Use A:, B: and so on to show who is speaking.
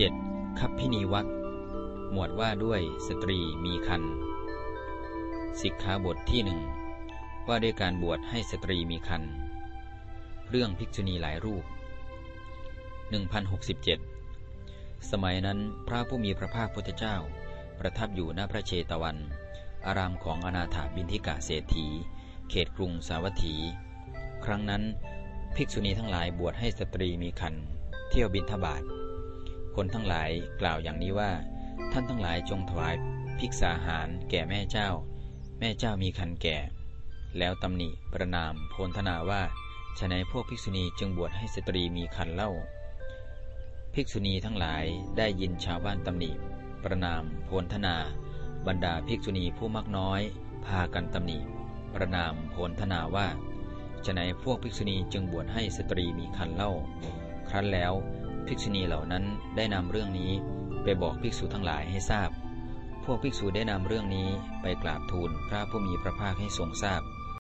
A: 7. คัพภินีวรรคหมวดว่าด้วยสตรีมีครรภ์สิกขาบทที่หนึ่งว่าด้วยการบวชให้สตรีมีครรภ์เรื่องภิกษุณีหลายรูป 1067 สมัยนั้นพระผู้มีพระภาคพุทธเจ้า ประทับอยู่ณพระเชตวัน อารามของอนาถาบินทิกาเศรษฐี เขตกรุงสาวัตถี ครั้งนั้นภิกษุณีทั้งหลายบวชให้สตรีมีครรภ์เที่ยวบิณฑบาต คนทั้งหลายกล่าวอย่างนี้ว่า ท่านทั้งหลายจงถวายภิกษาหารแก่แม่เจ้า แม่เจ้ามีครรภ์แก่ แล้วตำหนิประณามโพนทะนาว่าไฉนพวกภิกษุณีจึงบวชให้สตรีมีครรภ์เล่า ภิกษุณีทั้งหลายได้ยินชาวบ้านตำหนิประณามโพนทะนา บรรดาภิกษุณีผู้มักน้อย พากันตำหนิประนามโพลธนาว่าฉนัยพวกภิกษุณีจึงบวชให้สตรีมีคันเล่า ครั้นแล้ว ภิกษุณีเหล่านั้นได้นำเรื่องนี้ไปบอกภิกษุทั้งหลายให้ทราบ พวกภิกษุได้นำเรื่องนี้ไปกราบทูลพระผู้มีพระภาคให้ทรงทราบ